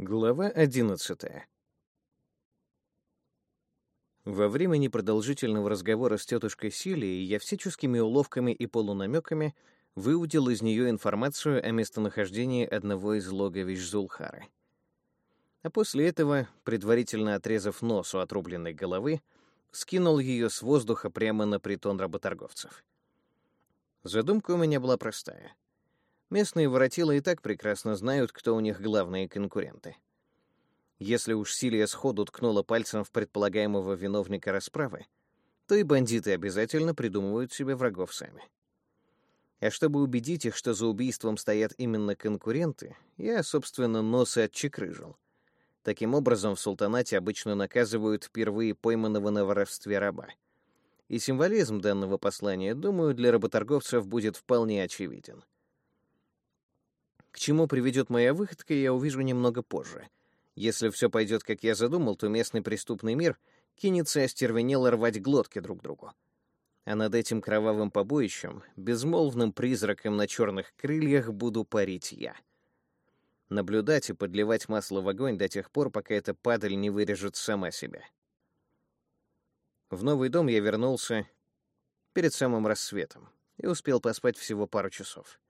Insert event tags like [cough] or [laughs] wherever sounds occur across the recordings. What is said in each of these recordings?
Глава одиннадцатая. Во время непродолжительного разговора с тетушкой Силией я всяческими уловками и полунамеками выудил из нее информацию о местонахождении одного из логовищ Зулхары. А после этого, предварительно отрезав нос у отрубленной головы, скинул ее с воздуха прямо на притон работорговцев. Задумка у меня была простая — Местные воротилы и так прекрасно знают, кто у них главные конкуренты. Если уж Силия сходу ткнула пальцем в предполагаемого виновника расправы, то и бандиты обязательно придумывают себе врагов сами. А чтобы убедить их, что за убийством стоят именно конкуренты, я, собственно, носы отчекрыжил. Таким образом, в султанате обычно наказывают впервые пойманного на воровстве раба. И символизм данного послания, думаю, для работорговцев будет вполне очевиден — к чему приведет моя выходка, я увижу немного позже. Если все пойдет, как я задумал, то местный преступный мир кинется остервенело рвать глотки друг другу. А над этим кровавым побоищем, безмолвным призраком на черных крыльях, буду парить я. Наблюдать и подливать масло в огонь до тех пор, пока эта падаль не вырежет сама себя. В новый дом я вернулся перед самым рассветом и успел поспать всего пару часов.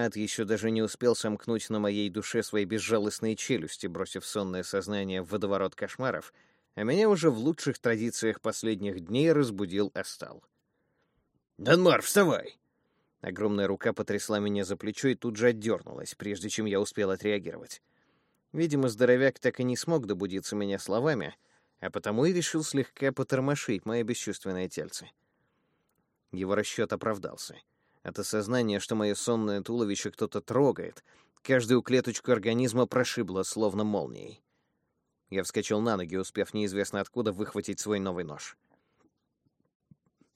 Ад еще даже не успел сомкнуть на моей душе свои безжалостные челюсти, бросив сонное сознание в водоворот кошмаров, а меня уже в лучших традициях последних дней разбудил Астал. «Данмар, вставай!» Огромная рука потрясла меня за плечо и тут же отдернулась, прежде чем я успел отреагировать. Видимо, здоровяк так и не смог добудиться меня словами, а потому и решил слегка потормошить мое бесчувственное тельце. Его расчет оправдался — от осознания, что мое сонное туловище кто-то трогает, каждую клеточку организма прошибло, словно молнией. Я вскочил на ноги, успев неизвестно откуда выхватить свой новый нож.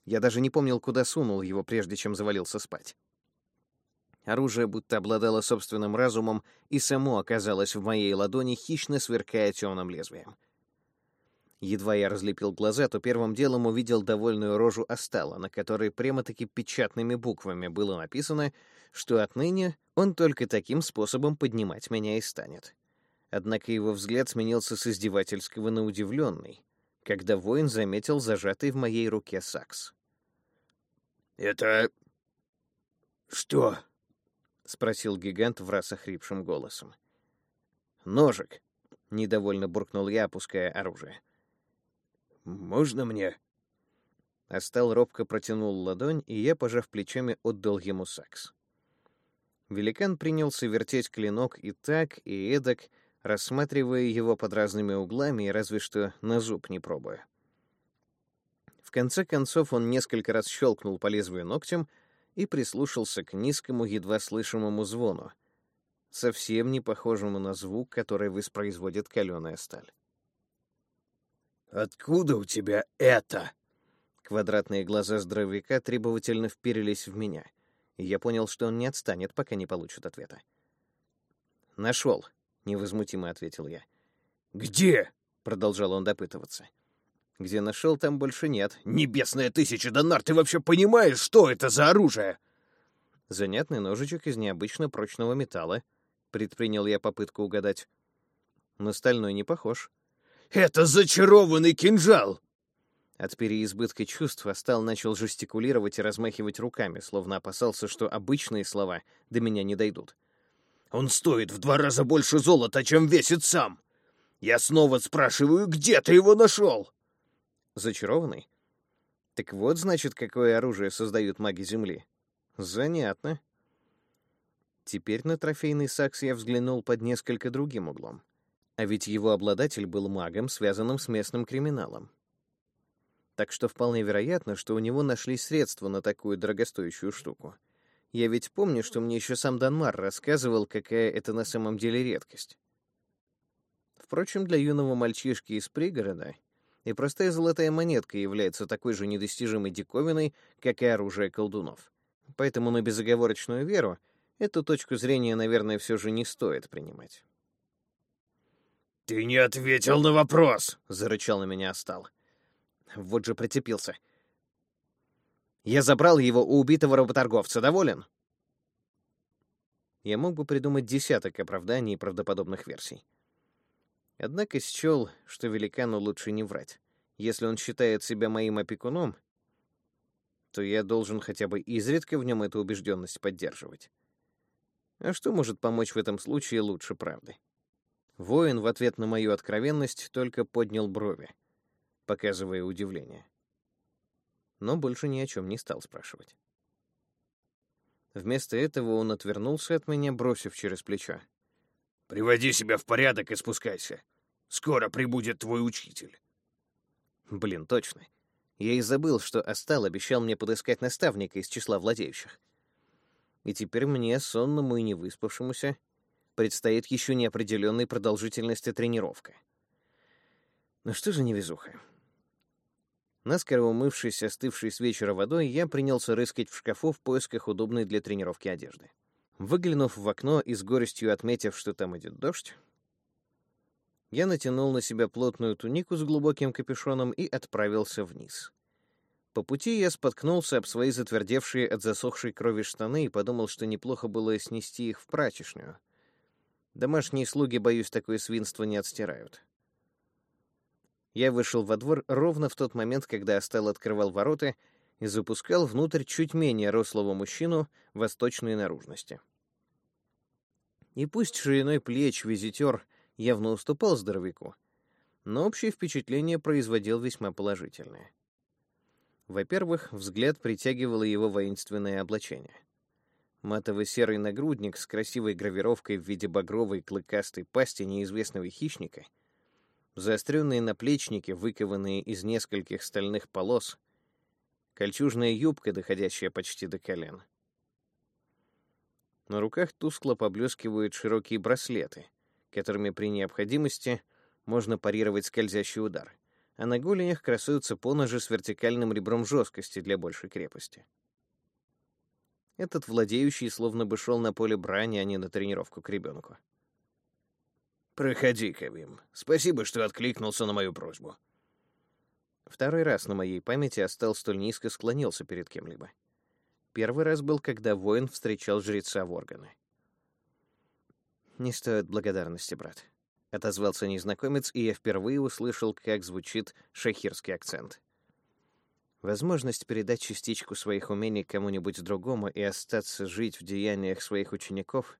Я даже не помнил, куда сунул его, прежде чем завалился спать. Оружие будто обладало собственным разумом и само оказалось в моей ладони, хищно сверкая темным лезвием. Едва я разлепил глаза, то первым делом увидел довольную рожу Астала, на которой прямо-таки печатными буквами было написано, что отныне он только таким способом поднимать меня и станет. Однако его взгляд сменился с издевательского на удивленный, когда воин заметил зажатый в моей руке сакс. «Это... что?» — спросил гигант в раз охрипшим голосом. «Ножик», — недовольно буркнул я, опуская оружие. Можно мне?» Астал робко протянул ладонь, и я, пожав плечами, отдал ему сакс. Великан принялся вертеть клинок и так, и эдак, рассматривая его под разными углами и разве что на зуб не пробуя. В конце концов он несколько раз щелкнул по лезвию ногтем и прислушался к низкому, едва слышимому звону, совсем не похожему на звук, который воспроизводит каленая сталь. «Откуда у тебя это?» Квадратные глаза здоровяка требовательно вперились в меня, и я понял, что он не отстанет, пока не получит ответа. «Нашел», — невозмутимо ответил я. «Где?» — продолжал он допытываться. «Где нашел, там больше нет». «Небесная тысяча, Донар, ты вообще понимаешь, что это за оружие?» «Занятный ножичек из необычно прочного металла», — предпринял я попытку угадать. «На стальной не похож». Это зачарованный кинжал!» От переизбытка чувств Астал начал жестикулировать и размахивать руками, словно опасался, что обычные слова до меня не дойдут. «Он стоит в два раза больше золота, чем весит сам! Я снова спрашиваю, где ты его нашел?» «Зачарованный? Так вот, значит, какое оружие создают маги Земли. Занятно». Теперь на трофейный сакс я взглянул под несколько другим углом. А ведь его обладатель был магом, связанным с местным криминалом. Так что вполне вероятно, что у него нашли средства на такую дорогостоящую штуку. Я ведь помню, что мне еще сам Данмар рассказывал, какая это на самом деле редкость. Впрочем, для юного мальчишки из пригорода и простая золотая монетка является такой же недостижимой диковиной, как и оружие колдунов. Поэтому на безоговорочную веру эту точку зрения, наверное, все же не стоит принимать. «Ты не ответил на вопрос!» — зарычал на меня Астал. Вот же прицепился. «Я забрал его у убитого работорговца. Доволен?» Я мог бы придумать десяток оправданий и правдоподобных версий. Однако счел, что великану лучше не врать. Если он считает себя моим опекуном, то я должен хотя бы изредка в нем эту убежденность поддерживать. А что может помочь в этом случае лучше правды? Воин в ответ на мою откровенность только поднял брови, показывая удивление. Но больше ни о чем не стал спрашивать. Вместо этого он отвернулся от меня, бросив через плечо. «Приводи себя в порядок и спускайся. Скоро прибудет твой учитель». Блин, точно. Я и забыл, что Астал обещал мне подыскать наставника из числа владеющих. И теперь мне, сонному и невыспавшемуся, предстоит еще неопределенной продолжительности тренировка. Ну что же невезуха? Наскоро умывшись остывшей с вечера водой, я принялся рыскать в шкафу в поисках удобной для тренировки одежды. Выглянув в окно и с горестью отметив, что там идет дождь, я натянул на себя плотную тунику с глубоким капюшоном и отправился вниз. По пути я споткнулся об свои затвердевшие от засохшей крови штаны и подумал, что неплохо было снести их в прачечную. Домашние слуги, боюсь, такое свинство не отстирают. Я вышел во двор ровно в тот момент, когда Астел открывал ворота и запускал внутрь чуть менее рослого мужчину восточной наружности. И пусть шириной плеч визитер явно уступал здоровяку, но общее впечатление производил весьма положительное. Во-первых, взгляд притягивало его воинственное облачение. Матовый серый нагрудник с красивой гравировкой в виде багровой клыкастой пасти неизвестного хищника — заостренные наплечники, выкованные из нескольких стальных полос, кольчужная юбка, доходящая почти до колен. На руках тускло поблескивают широкие браслеты, которыми при необходимости можно парировать скользящий удар, а на голенях красуются поножи с вертикальным ребром жесткости для большей крепости. Этот владеющий словно бы шел на поле брани, а не на тренировку к ребенку. «Проходи, Кавим. Спасибо, что откликнулся на мою просьбу». Второй раз на моей памяти Астел столь низко склонился перед кем-либо. Первый раз был, когда воин встречал жреца в органы. «Не стоит благодарности, брат», — отозвался незнакомец, и я впервые услышал, как звучит шахирский акцент. Возможность передать частичку своих умений кому-нибудь другому и остаться жить в деяниях своих учеников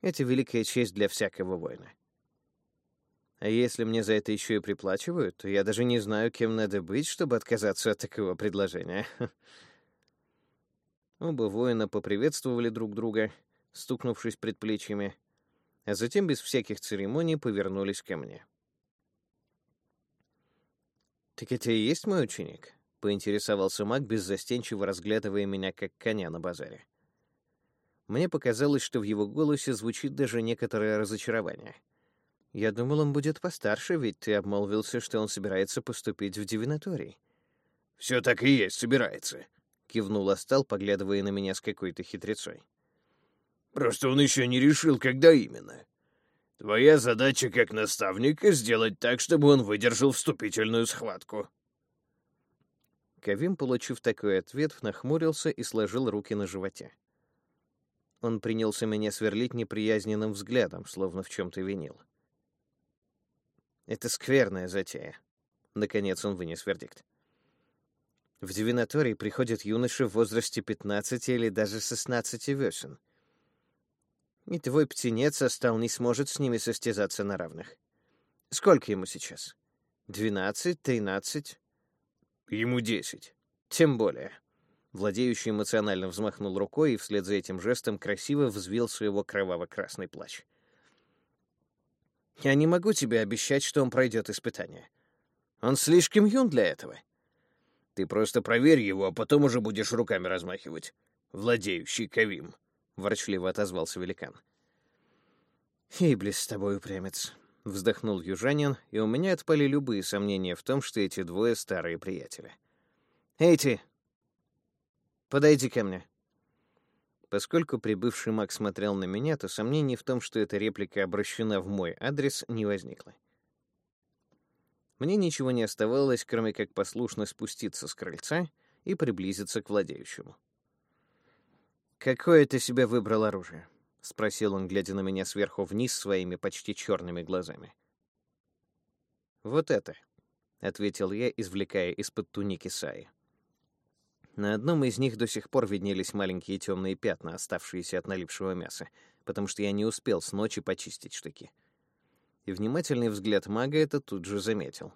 это великая честь для всякого воина. А если мне за это еще и приплачивают, то я даже не знаю, кем надо быть, чтобы отказаться от такого предложения. [laughs] Оба воина поприветствовали друг друга, стукнувшись предплечьями, а затем без всяких церемоний повернулись ко мне. «Так это и есть мой ученик?» — поинтересовался маг, беззастенчиво разглядывая меня как коня на базаре. Мне показалось, что в его голосе звучит даже некоторое разочарование. Я думал, он будет постарше, ведь ты обмолвился, что он собирается поступить в дивинаторий. «Все так и есть, собирается», — кивнул Астал, поглядывая на меня с какой-то хитрецой. «Просто он еще не решил, когда именно. Твоя задача как наставника — сделать так, чтобы он выдержал вступительную схватку». Кавим, получив такой ответ, нахмурился и сложил руки на животе. Он принялся меня сверлить неприязненным взглядом, словно в чем-то винил. «Это скверная затея», — наконец он вынес вердикт. В дивинаторий приходят юноши в возрасте 15 или даже 16 весен. И твой птенец остал не сможет с ними состязаться на равных. Сколько ему сейчас? Двенадцать, тринадцать? Ему десять. Тем более. Владеющий эмоционально взмахнул рукой и вслед за этим жестом красиво взвился его кроваво-красный плащ. «Я не могу тебе обещать, что он пройдет испытание. Он слишком юн для этого». «Ты просто проверь его, а потом уже будешь руками размахивать. Владеющий Кавим», — ворчливо отозвался великан. «Иблис с тобой, упрямец», — вздохнул южанин, и у меня отпали любые сомнения в том, что эти двое старые приятели. «Эй ты, Подойди ко мне». Поскольку прибывший маг смотрел на меня, то сомнений в том, что эта реплика обращена в мой адрес, не возникло. Мне ничего не оставалось, кроме как послушно спуститься с крыльца и приблизиться к владеющему. «Какое ты себе выбрал оружие?» — спросил он, глядя на меня сверху вниз своими почти черными глазами. «Вот это», — ответил я, извлекая из-под туники Саи. На одном из них до сих пор виднелись маленькие темные пятна, оставшиеся от налипшего мяса, потому что я не успел с ночи почистить штыки. И внимательный взгляд мага это тут же заметил.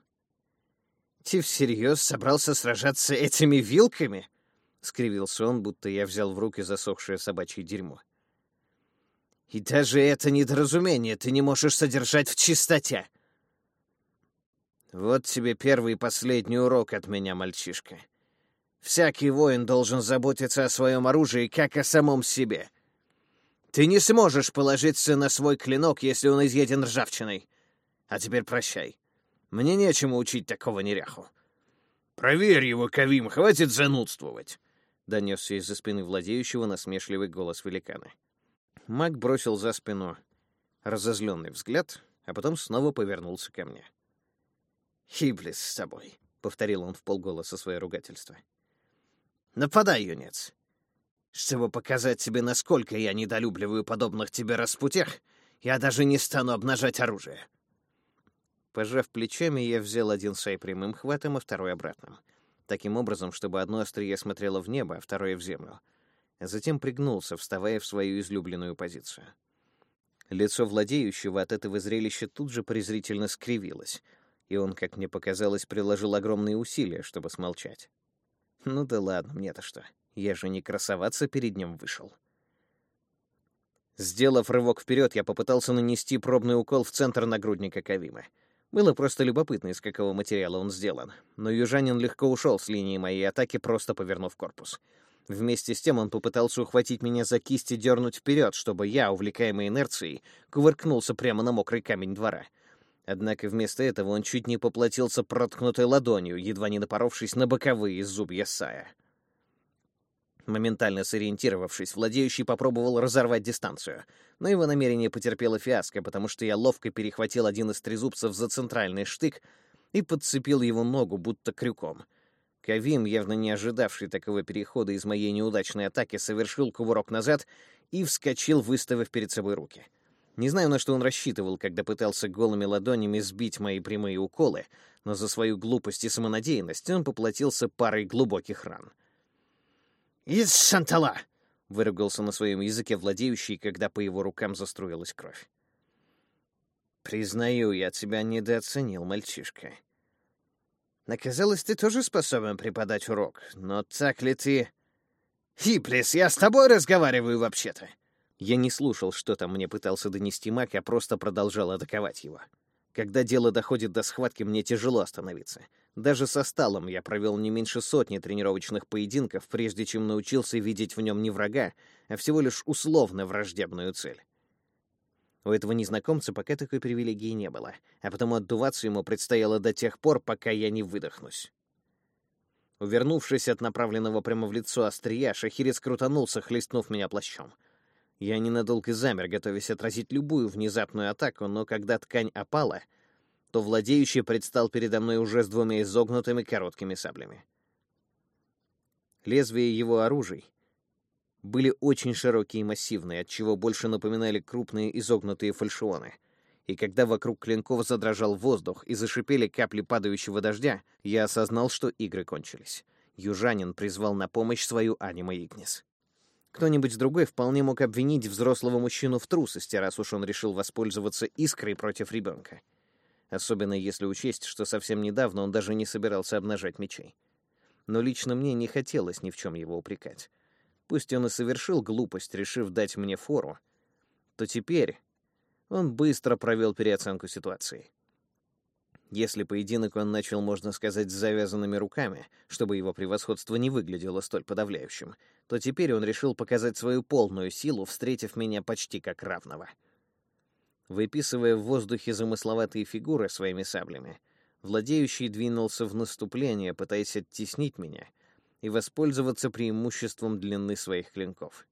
«Ты всерьез собрался сражаться этими вилками?» — скривился он, будто я взял в руки засохшее собачье дерьмо. «И даже это недоразумение ты не можешь содержать в чистоте!» «Вот тебе первый и последний урок от меня, мальчишка. Всякий воин должен заботиться о своем оружии, как о самом себе. Ты не сможешь положиться на свой клинок, если он изъеден ржавчиной. А теперь прощай. Мне нечему учить такого неряху. «Проверь его, Кавим, хватит занудствовать!» — донесся из-за спины владеющего насмешливый голос великана. Маг бросил за спину разозленный взгляд, а потом снова повернулся ко мне. «Хиблис с тобой», — повторил он в полголоса свое ругательство. Нападай, юнец. Чтобы показать тебе, насколько я недолюбливаю подобных тебе распутех, я даже не стану обнажать оружие. Пожав плечами, я взял один сай прямым хватом, а второй обратным. Таким образом, чтобы одно острие смотрело в небо, а второе — в землю. Затем пригнулся, вставая в свою излюбленную позицию. Лицо владеющего от этого зрелища тут же презрительно скривилось, и он, как мне показалось, приложил огромные усилия, чтобы смолчать. Ну да ладно, мне-то что. Я же не красоваться перед ним вышел. Сделав рывок вперед, я попытался нанести пробный укол в центр нагрудника Кавима. Было просто любопытно, из какого материала он сделан. Но южанин легко ушел с линии моей атаки, просто повернув корпус. Вместе с тем он попытался ухватить меня за кисть и дернуть вперед, чтобы я, увлекаемый инерцией, кувыркнулся прямо на мокрый камень двора — Однако вместо этого он чуть не поплатился проткнутой ладонью, едва не напоровшись на боковые зубья Сая. Моментально сориентировавшись, владеющий попробовал разорвать дистанцию, но его намерение потерпело фиаско, потому что я ловко перехватил один из трезубцев за центральный штык и подцепил его ногу, будто крюком. Кавим, явно не ожидавший такого перехода из моей неудачной атаки, совершил кувырок назад и вскочил, выставив перед собой руки — не знаю, на что он рассчитывал, когда пытался голыми ладонями сбить мои прямые уколы, но за свою глупость и самонадеянность он поплатился парой глубоких ран. «Из шантала!» — выругался на своем языке владеющий, когда по его рукам заструилась кровь. «Признаю, я тебя недооценил, мальчишка. Наказалось, ты тоже способен преподать урок, но так ли ты...» «Хиплис, я с тобой разговариваю вообще-то!» Я не слушал, что там мне пытался донести маг, а просто продолжал атаковать его. Когда дело доходит до схватки, мне тяжело остановиться. Даже со сталом я провел не меньше сотни тренировочных поединков, прежде чем научился видеть в нем не врага, а всего лишь условно враждебную цель. У этого незнакомца пока такой привилегии не было, а потому отдуваться ему предстояло до тех пор, пока я не выдохнусь. Увернувшись от направленного прямо в лицо острия, шахирец крутанулся, хлестнув меня плащом — я ненадолго замер, готовясь отразить любую внезапную атаку, но когда ткань опала, то владеющий предстал передо мной уже с двумя изогнутыми короткими саблями. Лезвия его оружий были очень широкие и массивные, отчего больше напоминали крупные изогнутые фальшионы. И когда вокруг клинков задрожал воздух и зашипели капли падающего дождя, я осознал, что игры кончились. Южанин призвал на помощь свою анима Игнис. Кто-нибудь другой вполне мог обвинить взрослого мужчину в трусости, раз уж он решил воспользоваться искрой против ребенка. Особенно если учесть, что совсем недавно он даже не собирался обнажать мечей. Но лично мне не хотелось ни в чем его упрекать. Пусть он и совершил глупость, решив дать мне фору, то теперь он быстро провел переоценку ситуации. Если поединок он начал, можно сказать, с завязанными руками, чтобы его превосходство не выглядело столь подавляющим, то теперь он решил показать свою полную силу, встретив меня почти как равного. Выписывая в воздухе замысловатые фигуры своими саблями, владеющий двинулся в наступление, пытаясь оттеснить меня и воспользоваться преимуществом длины своих клинков.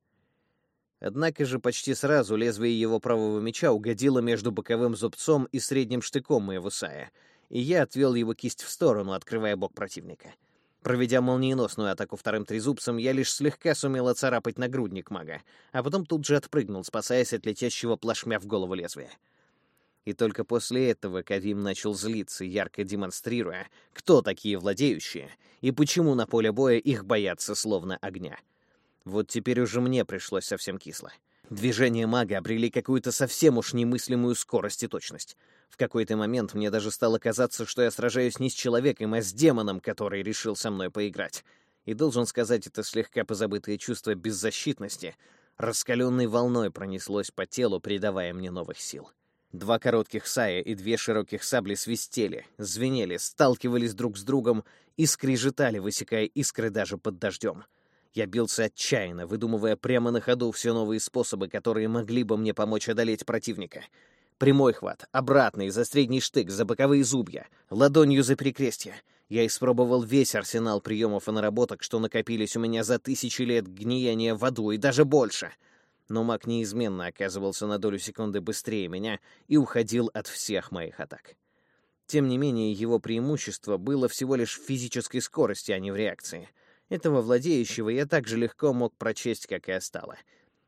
Однако же почти сразу лезвие его правого меча угодило между боковым зубцом и средним штыком моего сая, и я отвел его кисть в сторону, открывая бок противника. Проведя молниеносную атаку вторым трезубцем, я лишь слегка сумел оцарапать нагрудник мага, а потом тут же отпрыгнул, спасаясь от летящего плашмя в голову лезвия. И только после этого Кавим начал злиться, ярко демонстрируя, кто такие владеющие и почему на поле боя их боятся словно огня. Вот теперь уже мне пришлось совсем кисло. Движения мага обрели какую-то совсем уж немыслимую скорость и точность. В какой-то момент мне даже стало казаться, что я сражаюсь не с человеком, а с демоном, который решил со мной поиграть. И должен сказать, это слегка позабытое чувство беззащитности раскаленной волной пронеслось по телу, придавая мне новых сил. Два коротких сая и две широких сабли свистели, звенели, сталкивались друг с другом и скрежетали, высекая искры даже под дождем. Я бился отчаянно, выдумывая прямо на ходу все новые способы, которые могли бы мне помочь одолеть противника. Прямой хват, обратный, за средний штык, за боковые зубья, ладонью за перекрестье. Я испробовал весь арсенал приемов и наработок, что накопились у меня за тысячи лет гниения в аду и даже больше — но маг неизменно оказывался на долю секунды быстрее меня и уходил от всех моих атак. Тем не менее, его преимущество было всего лишь в физической скорости, а не в реакции. Этого владеющего я так же легко мог прочесть, как и остало.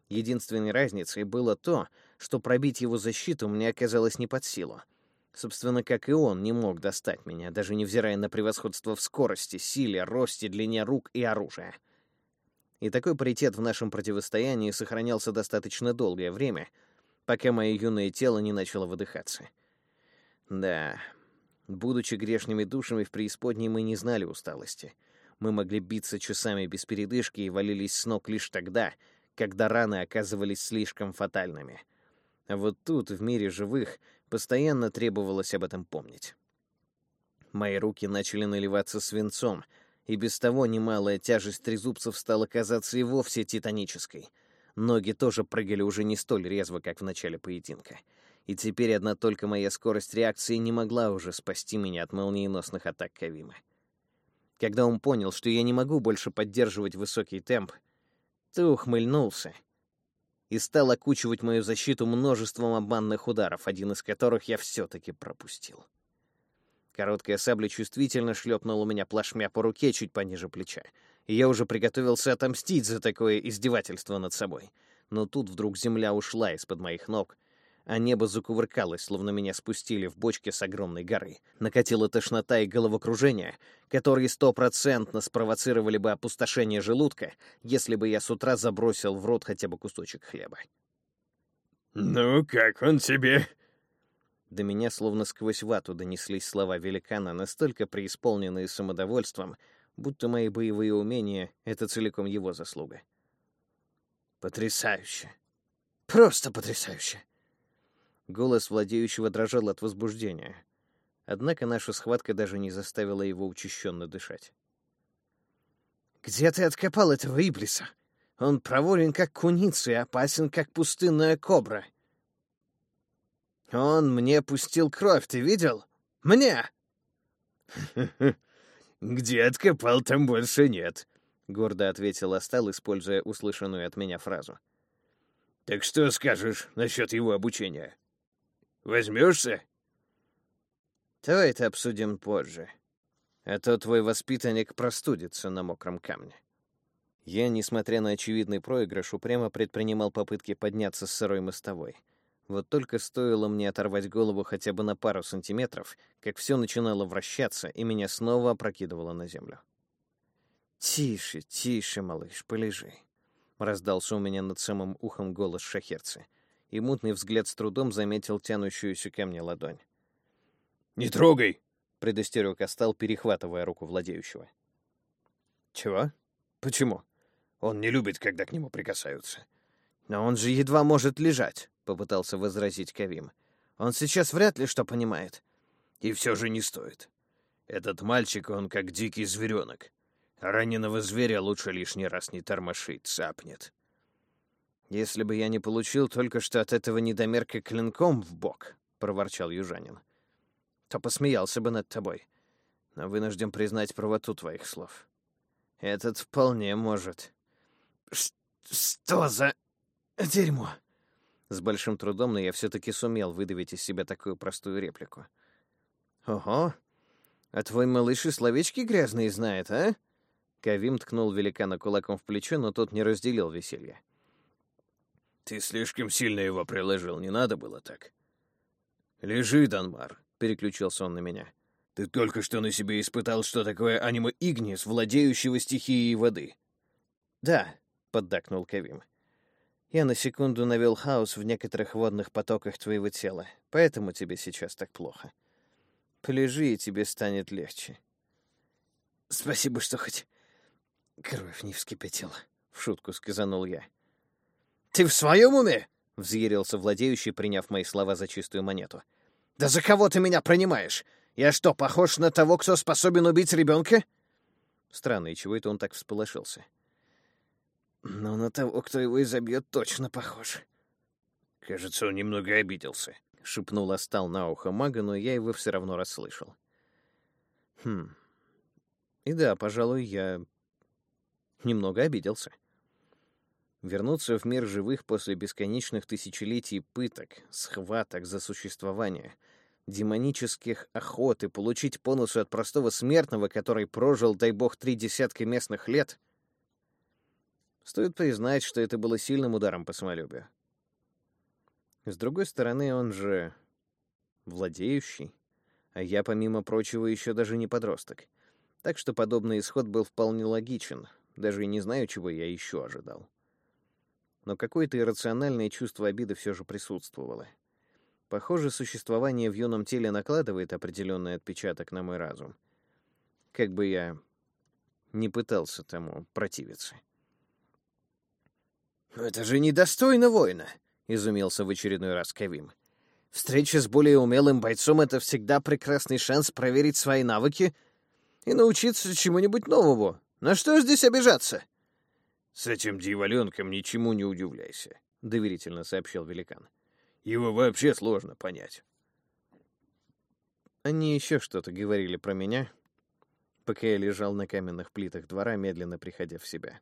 Единственной разницей было то, что пробить его защиту мне оказалось не под силу. Собственно, как и он не мог достать меня, даже невзирая на превосходство в скорости, силе, росте, длине рук и оружия и такой паритет в нашем противостоянии сохранялся достаточно долгое время, пока мое юное тело не начало выдыхаться. Да, будучи грешными душами в преисподней, мы не знали усталости. Мы могли биться часами без передышки и валились с ног лишь тогда, когда раны оказывались слишком фатальными. А вот тут, в мире живых, постоянно требовалось об этом помнить. Мои руки начали наливаться свинцом — и без того немалая тяжесть трезубцев стала казаться и вовсе титанической. Ноги тоже прыгали уже не столь резво, как в начале поединка. И теперь одна только моя скорость реакции не могла уже спасти меня от молниеносных атак Кавима. Когда он понял, что я не могу больше поддерживать высокий темп, то ухмыльнулся и стал окучивать мою защиту множеством обманных ударов, один из которых я все-таки пропустил. Короткая сабля чувствительно шлепнула меня плашмя по руке чуть пониже плеча, и я уже приготовился отомстить за такое издевательство над собой. Но тут вдруг земля ушла из-под моих ног, а небо закувыркалось, словно меня спустили в бочке с огромной горы. Накатила тошнота и головокружение, которые стопроцентно спровоцировали бы опустошение желудка, если бы я с утра забросил в рот хотя бы кусочек хлеба. «Ну, как он тебе?» До меня словно сквозь вату донеслись слова великана, настолько преисполненные самодовольством, будто мои боевые умения — это целиком его заслуга. «Потрясающе! Просто потрясающе!» Голос владеющего дрожал от возбуждения. Однако наша схватка даже не заставила его учащенно дышать. «Где ты откопал этого Иблиса? Он проворен, как куница, и опасен, как пустынная кобра. Он мне пустил кровь, ты видел? Мне!» [laughs] «Где откопал, там больше нет», — гордо ответил Астал, используя услышанную от меня фразу. «Так что скажешь насчет его обучения? Возьмешься?» «Давай это обсудим позже. А то твой воспитанник простудится на мокром камне». Я, несмотря на очевидный проигрыш, упрямо предпринимал попытки подняться с сырой мостовой — вот только стоило мне оторвать голову хотя бы на пару сантиметров, как все начинало вращаться, и меня снова опрокидывало на землю. «Тише, тише, малыш, полежи», — раздался у меня над самым ухом голос шахерцы, и мутный взгляд с трудом заметил тянущуюся ко мне ладонь. «Не трогай!» — предостерег Астал, перехватывая руку владеющего. «Чего? Почему?» «Он не любит, когда к нему прикасаются». «Но он же едва может лежать» попытался возразить Кавим. Он сейчас вряд ли что понимает. И все же не стоит. Этот мальчик, он как дикий зверенок. раненого зверя лучше лишний раз не тормошить, цапнет. Если бы я не получил только что от этого недомерка клинком в бок, проворчал южанин, то посмеялся бы над тобой. Но вынужден признать правоту твоих слов. Этот вполне может. Что за дерьмо? С большим трудом, но я все-таки сумел выдавить из себя такую простую реплику. «Ого! А твой малыш и словечки грязные знает, а?» Кавим ткнул великана кулаком в плечо, но тот не разделил веселье. «Ты слишком сильно его приложил, не надо было так». «Лежи, Данмар», — переключился он на меня. «Ты только что на себе испытал, что такое аниме Игнис, владеющего стихией воды». «Да», — поддакнул Кавим. «Я на секунду навел хаос в некоторых водных потоках твоего тела, поэтому тебе сейчас так плохо. Полежи, и тебе станет легче». «Спасибо, что хоть кровь не вскипятила», — в шутку сказанул я. «Ты в своем уме?» — взъярился владеющий, приняв мои слова за чистую монету. «Да за кого ты меня принимаешь? Я что, похож на того, кто способен убить ребенка?» Странно, и чего это он так всполошился? «Но на того, кто его изобьет, точно похож». «Кажется, он немного обиделся», — шепнул Астал на ухо мага, но я его все равно расслышал. «Хм. И да, пожалуй, я немного обиделся. Вернуться в мир живых после бесконечных тысячелетий пыток, схваток за существование, демонических охот и получить бонусы от простого смертного, который прожил, дай бог, три десятка местных лет, стоит признать, что это было сильным ударом по самолюбию. С другой стороны, он же владеющий, а я, помимо прочего, еще даже не подросток. Так что подобный исход был вполне логичен, даже и не знаю, чего я еще ожидал но какое-то иррациональное чувство обиды все же присутствовало. Похоже, существование в юном теле накладывает определенный отпечаток на мой разум. Как бы я не пытался тому противиться. «Это же недостойно воина!» — изумился в очередной раз Кавим. «Встреча с более умелым бойцом — это всегда прекрасный шанс проверить свои навыки и научиться чему-нибудь новому. На что здесь обижаться?» «С этим дьяволенком ничему не удивляйся», — доверительно сообщил великан. «Его вообще сложно понять». Они еще что-то говорили про меня, пока я лежал на каменных плитах двора, медленно приходя в себя,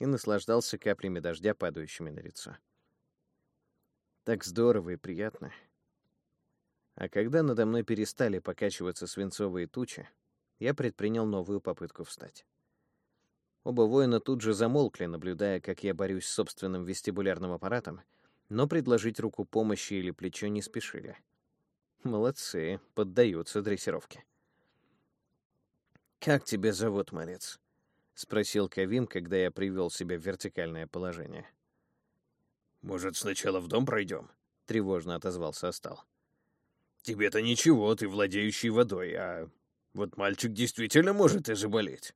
и наслаждался каплями дождя, падающими на лицо. Так здорово и приятно. А когда надо мной перестали покачиваться свинцовые тучи, я предпринял новую попытку встать. Оба воина тут же замолкли, наблюдая, как я борюсь с собственным вестибулярным аппаратом, но предложить руку помощи или плечо не спешили. Молодцы, поддаются дрессировке. «Как тебя зовут, малец?» — спросил Кавим, когда я привел себя в вертикальное положение. «Может, сначала в дом пройдем?» — тревожно отозвался Астал. «Тебе-то ничего, ты владеющий водой, а вот мальчик действительно может и заболеть».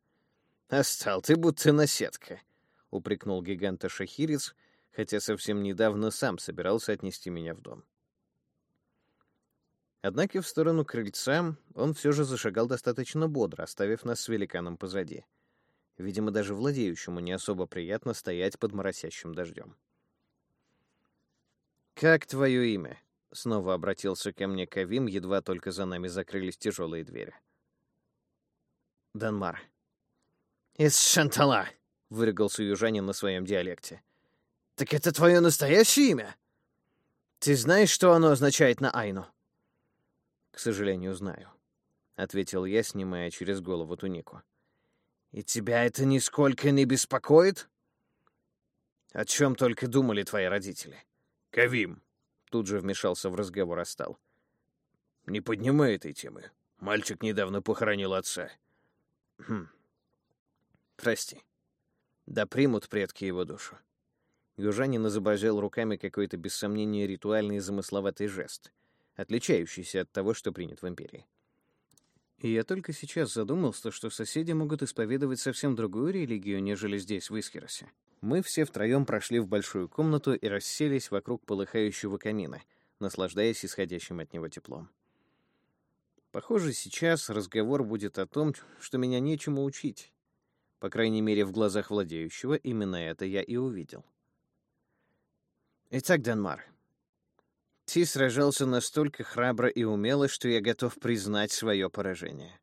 «Остал ты будто наседка», — упрекнул гиганта Шахирец, хотя совсем недавно сам собирался отнести меня в дом. Однако в сторону крыльца он все же зашагал достаточно бодро, оставив нас с великаном позади. Видимо, даже владеющему не особо приятно стоять под моросящим дождем. «Как твое имя?» — снова обратился ко мне Кавим, едва только за нами закрылись тяжелые двери. «Данмар», «Из Шантала», — выругался южанин на своем диалекте. «Так это твое настоящее имя? Ты знаешь, что оно означает на Айну?» «К сожалению, знаю», — ответил я, снимая через голову тунику. «И тебя это нисколько не беспокоит?» «О чем только думали твои родители?» «Кавим», — тут же вмешался в разговор Астал. «Не поднимай этой темы. Мальчик недавно похоронил отца». «Хм, Прости. Да примут предки его душу. Южанин изобразил руками какой-то, без сомнения, ритуальный и замысловатый жест, отличающийся от того, что принят в Империи. И я только сейчас задумался, что соседи могут исповедовать совсем другую религию, нежели здесь, в Искеросе. Мы все втроем прошли в большую комнату и расселись вокруг полыхающего камина, наслаждаясь исходящим от него теплом. Похоже, сейчас разговор будет о том, что меня нечему учить, по крайней мере, в глазах владеющего именно это я и увидел. Итак, Данмар, ты сражался настолько храбро и умело, что я готов признать свое поражение.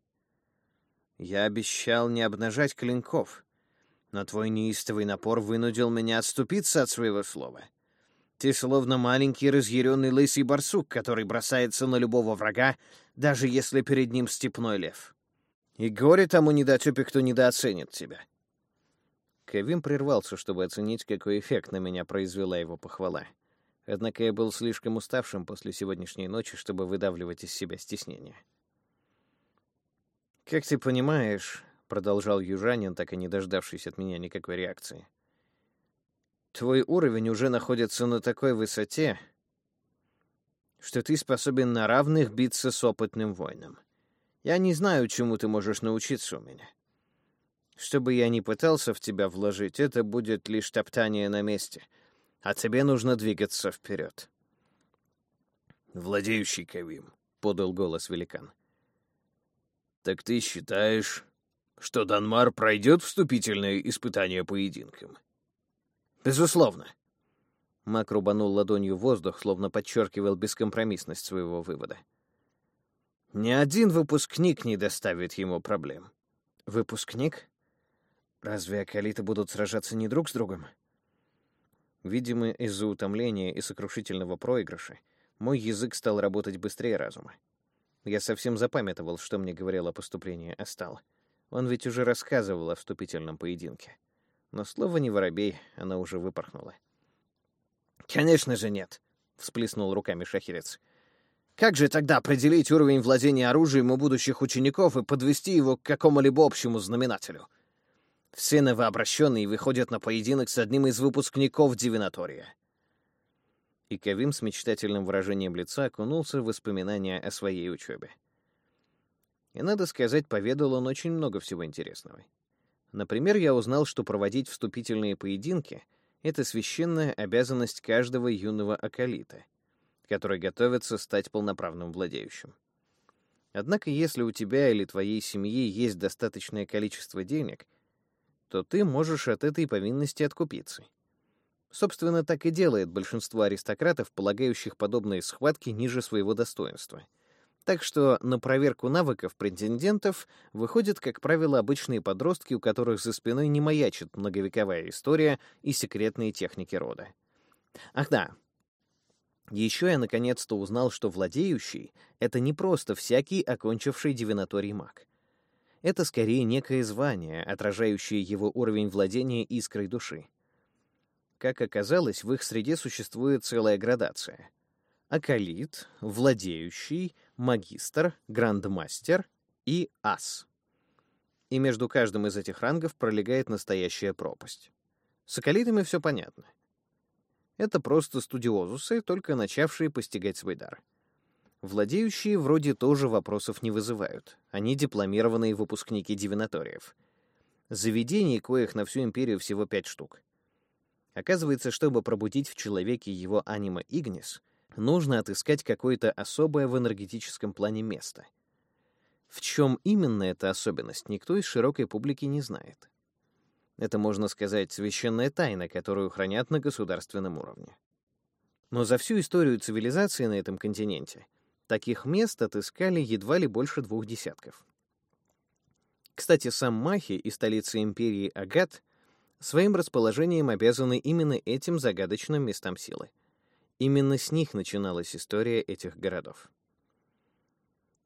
Я обещал не обнажать клинков, но твой неистовый напор вынудил меня отступиться от своего слова. Ты словно маленький разъяренный лысый барсук, который бросается на любого врага, даже если перед ним степной лев. И горе тому недотёпе, кто недооценит тебя. Кевин прервался, чтобы оценить, какой эффект на меня произвела его похвала. Однако я был слишком уставшим после сегодняшней ночи, чтобы выдавливать из себя стеснение. «Как ты понимаешь», — продолжал южанин, так и не дождавшись от меня никакой реакции, «твой уровень уже находится на такой высоте, что ты способен на равных биться с опытным воином. Я не знаю, чему ты можешь научиться у меня. Что бы я ни пытался в тебя вложить, это будет лишь топтание на месте, а тебе нужно двигаться вперед. «Владеющий Кавим», — подал голос великан. «Так ты считаешь, что Данмар пройдет вступительное испытание поединком?» «Безусловно», Мак рубанул ладонью воздух, словно подчеркивал бескомпромиссность своего вывода. Ни один выпускник не доставит ему проблем. Выпускник? Разве акалиты будут сражаться не друг с другом? Видимо, из-за утомления и сокрушительного проигрыша мой язык стал работать быстрее разума. Я совсем запамятовал, что мне говорил о поступлении Астал. Он ведь уже рассказывал о вступительном поединке. Но слово не воробей, оно уже выпорхнуло. «Конечно же нет», — всплеснул руками шахерец. «Как же тогда определить уровень владения оружием у будущих учеников и подвести его к какому-либо общему знаменателю? Все новообращенные выходят на поединок с одним из выпускников Дивинатория». И Кавим с мечтательным выражением лица окунулся в воспоминания о своей учебе. И, надо сказать, поведал он очень много всего интересного. Например, я узнал, что проводить вступительные поединки — это священная обязанность каждого юного акалита, который готовится стать полноправным владеющим. Однако, если у тебя или твоей семьи есть достаточное количество денег, то ты можешь от этой повинности откупиться. Собственно, так и делает большинство аристократов, полагающих подобные схватки ниже своего достоинства — так что на проверку навыков претендентов выходят, как правило, обычные подростки, у которых за спиной не маячит многовековая история и секретные техники рода. Ах да, еще я наконец-то узнал, что владеющий — это не просто всякий окончивший дивинаторий маг. Это скорее некое звание, отражающее его уровень владения искрой души. Как оказалось, в их среде существует целая градация — акалит, владеющий, магистр, грандмастер и ас. И между каждым из этих рангов пролегает настоящая пропасть. С акалитами все понятно. Это просто студиозусы, только начавшие постигать свой дар. Владеющие вроде тоже вопросов не вызывают. Они дипломированные выпускники дивинаториев. Заведений, коих на всю империю всего пять штук. Оказывается, чтобы пробудить в человеке его анима Игнис, нужно отыскать какое-то особое в энергетическом плане место. В чем именно эта особенность, никто из широкой публики не знает. Это, можно сказать, священная тайна, которую хранят на государственном уровне. Но за всю историю цивилизации на этом континенте таких мест отыскали едва ли больше двух десятков. Кстати, сам Махи и столица империи Агат своим расположением обязаны именно этим загадочным местам силы. Именно с них начиналась история этих городов.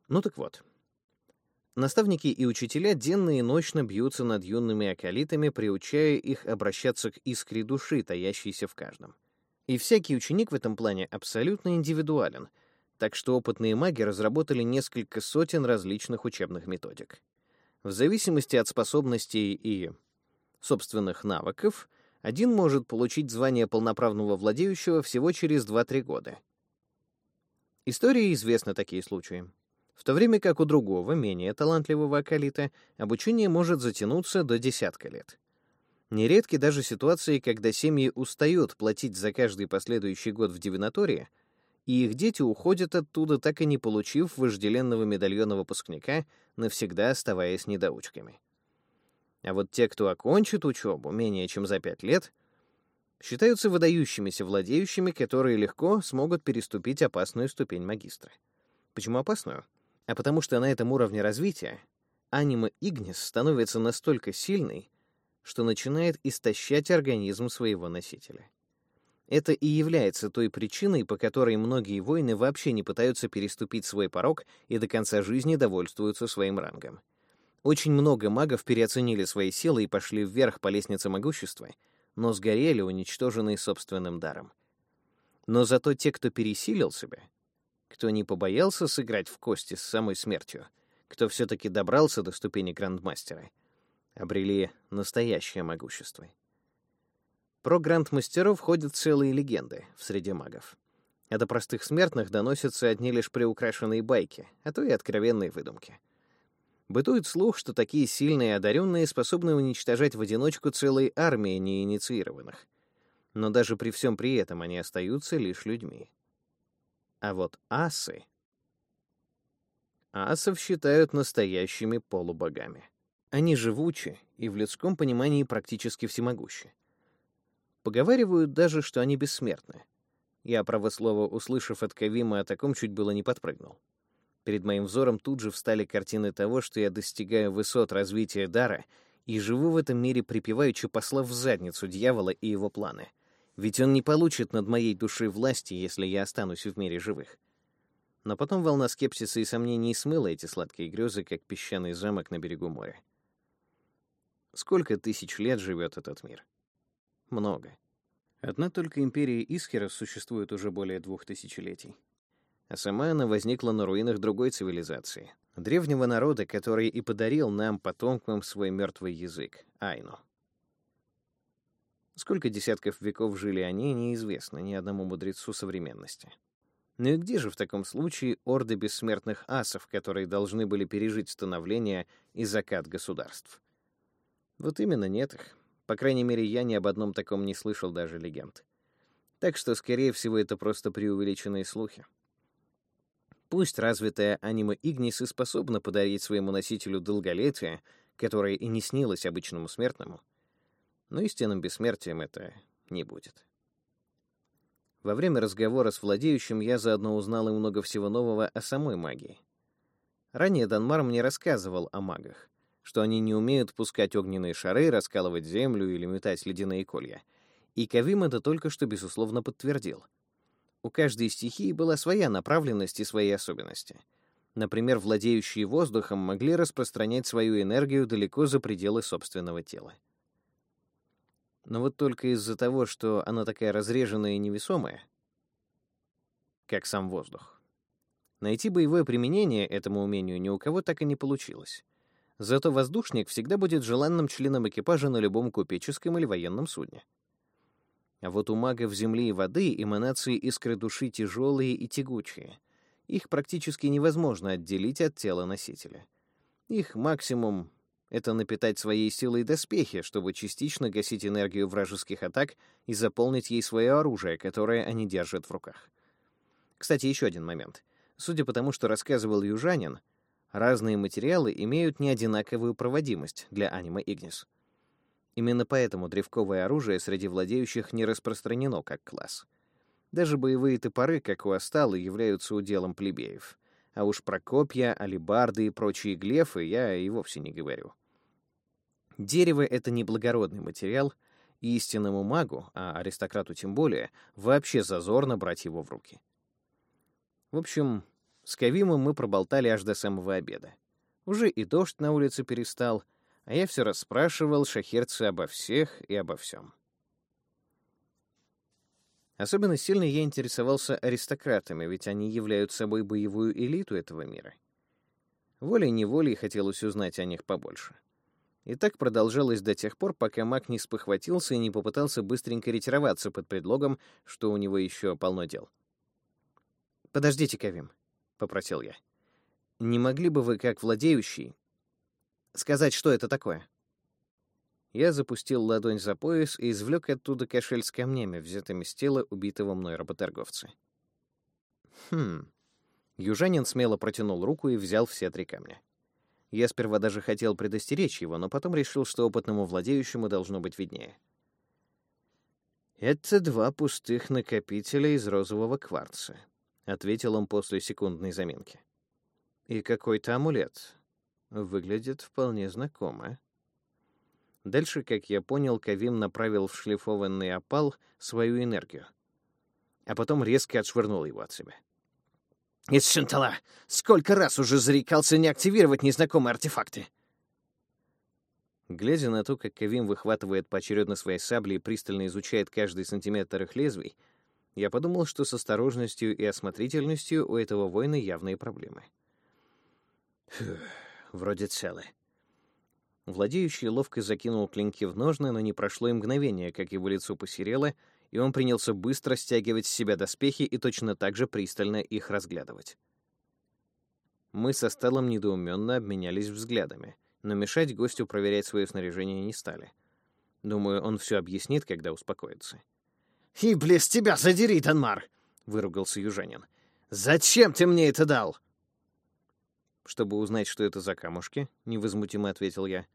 Ну так вот. Наставники и учителя денно и ночно бьются над юными акалитами, приучая их обращаться к искре души, таящейся в каждом. И всякий ученик в этом плане абсолютно индивидуален, так что опытные маги разработали несколько сотен различных учебных методик. В зависимости от способностей и собственных навыков — один может получить звание полноправного владеющего всего через 2-3 года. Истории известны такие случаи. В то время как у другого, менее талантливого акалита, обучение может затянуться до десятка лет. Нередки даже ситуации, когда семьи устают платить за каждый последующий год в дивинатории, и их дети уходят оттуда, так и не получив вожделенного медальона выпускника, навсегда оставаясь недоучками. А вот те, кто окончит учебу менее чем за пять лет, считаются выдающимися владеющими, которые легко смогут переступить опасную ступень магистра. Почему опасную? А потому что на этом уровне развития анима Игнис становится настолько сильной, что начинает истощать организм своего носителя. Это и является той причиной, по которой многие воины вообще не пытаются переступить свой порог и до конца жизни довольствуются своим рангом. Очень много магов переоценили свои силы и пошли вверх по лестнице могущества, но сгорели, уничтоженные собственным даром. Но зато те, кто пересилил себя, кто не побоялся сыграть в кости с самой смертью, кто все-таки добрался до ступени грандмастера, обрели настоящее могущество. Про грандмастеров ходят целые легенды в среде магов. А до простых смертных доносятся одни лишь приукрашенные байки, а то и откровенные выдумки. Бытует слух, что такие сильные и одаренные способны уничтожать в одиночку целые армии неинициированных. Но даже при всем при этом они остаются лишь людьми. А вот асы... Асов считают настоящими полубогами. Они живучи и в людском понимании практически всемогущи. Поговаривают даже, что они бессмертны. Я, право слово, услышав от Кавима о таком, чуть было не подпрыгнул. Перед моим взором тут же встали картины того, что я достигаю высот развития дара и живу в этом мире припеваючи, послав в задницу дьявола и его планы. Ведь он не получит над моей душой власти, если я останусь в мире живых. Но потом волна скепсиса и сомнений смыла эти сладкие грезы, как песчаный замок на берегу моря. Сколько тысяч лет живет этот мир? Много. Одна только империя Исхера существует уже более двух тысячелетий. А сама она возникла на руинах другой цивилизации, древнего народа, который и подарил нам, потомкам, свой мертвый язык — Айну. Сколько десятков веков жили они, неизвестно ни одному мудрецу современности. Ну и где же в таком случае орды бессмертных асов, которые должны были пережить становление и закат государств? Вот именно нет их. По крайней мере, я ни об одном таком не слышал даже легенд. Так что, скорее всего, это просто преувеличенные слухи. Пусть развитая анима Игнис и способна подарить своему носителю долголетие, которое и не снилось обычному смертному, но истинным бессмертием это не будет. Во время разговора с владеющим я заодно узнал и много всего нового о самой магии. Ранее Данмар мне рассказывал о магах, что они не умеют пускать огненные шары, раскалывать землю или метать ледяные колья. И Кавим это только что безусловно подтвердил. У каждой стихии была своя направленность и свои особенности. Например, владеющие воздухом могли распространять свою энергию далеко за пределы собственного тела. Но вот только из-за того, что она такая разреженная и невесомая, как сам воздух. Найти боевое применение этому умению ни у кого так и не получилось. Зато воздушник всегда будет желанным членом экипажа на любом купеческом или военном судне. А вот у магов земли и воды эманации искры души тяжелые и тягучие. Их практически невозможно отделить от тела носителя. Их максимум это напитать своей силой доспехи, чтобы частично гасить энергию вражеских атак и заполнить ей свое оружие, которое они держат в руках. Кстати, еще один момент. Судя по тому, что рассказывал южанин, разные материалы имеют неодинаковую проводимость для анима Игнис. Именно поэтому древковое оружие среди владеющих не распространено как класс. Даже боевые топоры, как у Асталы, являются уделом плебеев. А уж про копья, алебарды и прочие глефы я и вовсе не говорю. Дерево — это не благородный материал, и истинному магу, а аристократу тем более, вообще зазорно брать его в руки. В общем, с Кавимом мы проболтали аж до самого обеда. Уже и дождь на улице перестал, а я все расспрашивал шахерца обо всех и обо всем. Особенно сильно я интересовался аристократами, ведь они являются собой боевую элиту этого мира. Волей-неволей хотелось узнать о них побольше. И так продолжалось до тех пор, пока маг не спохватился и не попытался быстренько ретироваться под предлогом, что у него еще полно дел. «Подождите, Кавим», — попросил я. «Не могли бы вы, как владеющий, сказать, что это такое?» Я запустил ладонь за пояс и извлек оттуда кошель с камнями, взятыми с тела убитого мной работорговца. Хм. Южанин смело протянул руку и взял все три камня. Я сперва даже хотел предостеречь его, но потом решил, что опытному владеющему должно быть виднее. «Это два пустых накопителя из розового кварца», — ответил он после секундной заминки. «И какой-то амулет. Выглядит вполне знакомо». Дальше, как я понял, Кавим направил в шлифованный опал свою энергию, а потом резко отшвырнул его от себя. «Из Шантала! Сколько раз уже зарекался не активировать незнакомые артефакты!» Глядя на то, как Кавим выхватывает поочередно свои сабли и пристально изучает каждый сантиметр их лезвий, Я подумал, что с осторожностью и осмотрительностью у этого воина явные проблемы. Фух, вроде целы. Владеющий ловко закинул клинки в ножны, но не прошло и мгновение, как его лицо посерело, и он принялся быстро стягивать с себя доспехи и точно так же пристально их разглядывать. Мы со Стеллом недоуменно обменялись взглядами, но мешать гостю проверять свое снаряжение не стали. Думаю, он все объяснит, когда успокоится. «Иблис, тебя задери, Танмар!» — выругался южанин. «Зачем ты мне это дал?» «Чтобы узнать, что это за камушки», — невозмутимо ответил я.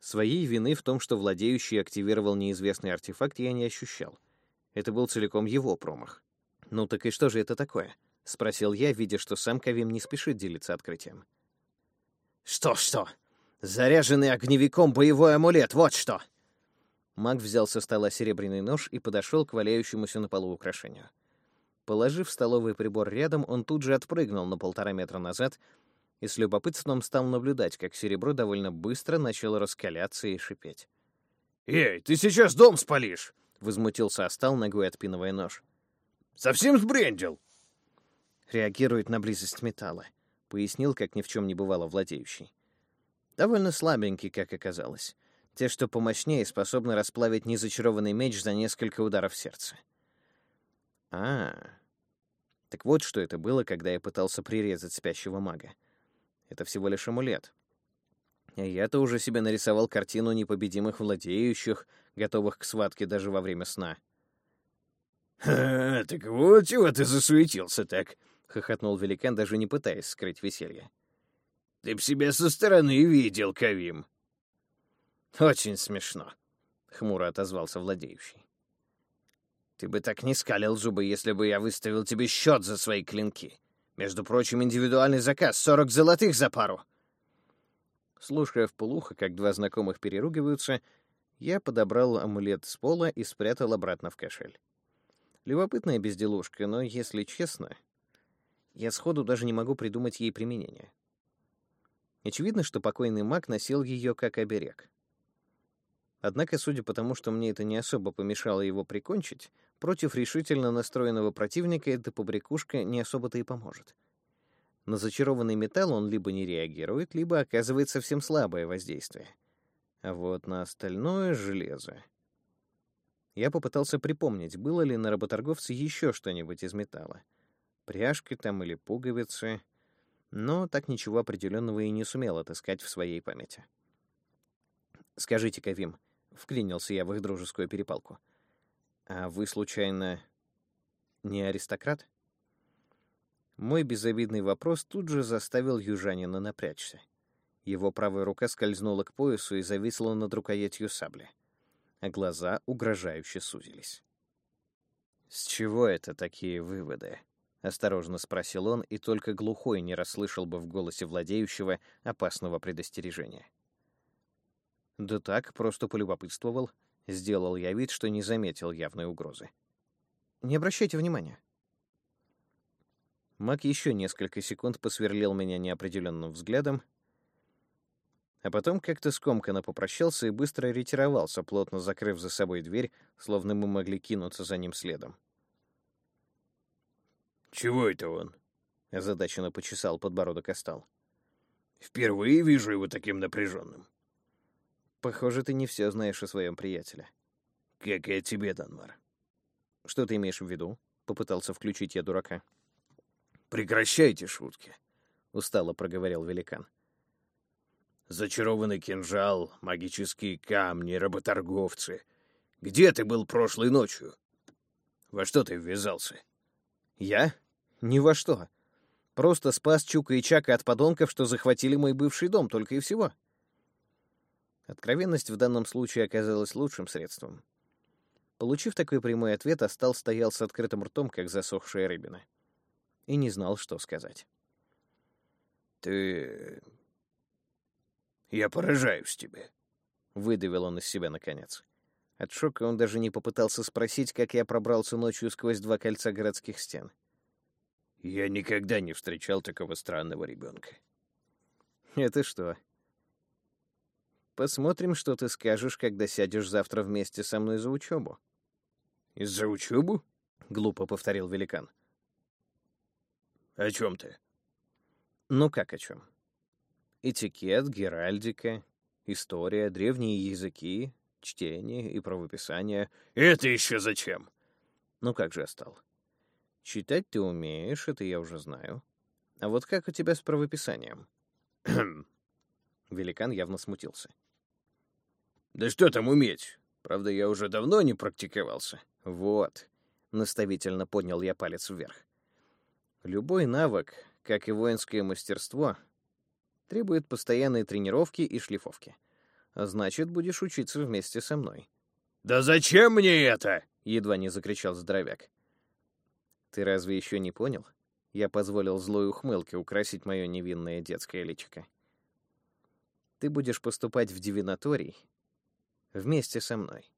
Своей вины в том, что владеющий активировал неизвестный артефакт, я не ощущал. Это был целиком его промах. «Ну так и что же это такое?» — спросил я, видя, что сам Кавим не спешит делиться открытием. «Что-что? Заряженный огневиком боевой амулет, вот что!» Маг взял со стола серебряный нож и подошел к валяющемуся на полу украшению. Положив столовый прибор рядом, он тут же отпрыгнул на полтора метра назад и с любопытством стал наблюдать, как серебро довольно быстро начало раскаляться и шипеть. «Эй, ты сейчас дом спалишь!» — возмутился Астал, ногой отпинывая нож. «Совсем сбрендил!» «Реагирует на близость металла», — пояснил, как ни в чем не бывало владеющий. «Довольно слабенький, как оказалось. Те, что помощнее, способны расплавить незачарованный меч за несколько ударов сердца. А, так вот, что это было, когда я пытался прирезать спящего мага. Это всего лишь амулет. А я-то уже себе нарисовал картину непобедимых владеющих, готовых к схватке даже во время сна. «Ха, так вот чего ты засуетился так?» — хохотнул великан, даже не пытаясь скрыть веселье. «Ты б себя со стороны видел, Кавим. «Очень смешно», — хмуро отозвался владеющий. «Ты бы так не скалил зубы, если бы я выставил тебе счет за свои клинки. Между прочим, индивидуальный заказ — сорок золотых за пару». Слушая в полухо, как два знакомых переругиваются, я подобрал амулет с пола и спрятал обратно в кошель. Любопытная безделушка, но, если честно, я сходу даже не могу придумать ей применение. Очевидно, что покойный маг носил ее как оберег. Однако, судя по тому, что мне это не особо помешало его прикончить, против решительно настроенного противника эта побрякушка не особо-то и поможет. На зачарованный металл он либо не реагирует, либо оказывает совсем слабое воздействие. А вот на остальное — железо. Я попытался припомнить, было ли на работорговце еще что-нибудь из металла. Пряжки там или пуговицы. Но так ничего определенного и не сумел отыскать в своей памяти. «Скажите, Кавим, Вклинился я в их дружескую перепалку. «А вы, случайно, не аристократ?» Мой безобидный вопрос тут же заставил южанина напрячься. Его правая рука скользнула к поясу и зависла над рукоятью сабли, а глаза угрожающе сузились. «С чего это такие выводы?» — осторожно спросил он, и только глухой не расслышал бы в голосе владеющего опасного предостережения. Да так, просто полюбопытствовал. Сделал я вид, что не заметил явной угрозы. Не обращайте внимания. Мак еще несколько секунд посверлил меня неопределенным взглядом, а потом как-то скомканно попрощался и быстро ретировался, плотно закрыв за собой дверь, словно мы могли кинуться за ним следом. «Чего это он?» — озадаченно почесал подбородок Остал. «Впервые вижу его таким напряженным». Похоже, ты не все знаешь о своем приятеле. Как и о тебе, Данмар. Что ты имеешь в виду? Попытался включить я дурака. Прекращайте шутки, устало проговорил великан. Зачарованный кинжал, магические камни, работорговцы. Где ты был прошлой ночью? Во что ты ввязался? Я? Ни во что. Просто спас Чука и Чака от подонков, что захватили мой бывший дом, только и всего. Откровенность в данном случае оказалась лучшим средством. Получив такой прямой ответ, Астал стоял с открытым ртом, как засохшая рыбина, и не знал, что сказать. «Ты... Я поражаюсь тебе», — выдавил он из себя наконец. От шока он даже не попытался спросить, как я пробрался ночью сквозь два кольца городских стен. «Я никогда не встречал такого странного ребенка». «Это что, Посмотрим, что ты скажешь, когда сядешь завтра вместе со мной за учебу. Из-за учебу? — глупо повторил великан. «О чем ты?» «Ну как о чем? Этикет, геральдика, история, древние языки, чтение и правописание. Это еще зачем? Ну как же, Астал? Читать ты умеешь, это я уже знаю. А вот как у тебя с правописанием? [clears throat] Великан явно смутился. Да что там уметь? Правда, я уже давно не практиковался. Вот. Наставительно поднял я палец вверх. Любой навык, как и воинское мастерство, требует постоянной тренировки и шлифовки. А значит, будешь учиться вместе со мной. «Да зачем мне это?» — едва не закричал здоровяк. «Ты разве еще не понял?» Я позволил злой ухмылке украсить мое невинное детское личико. «Ты будешь поступать в дивинаторий вместе со мной.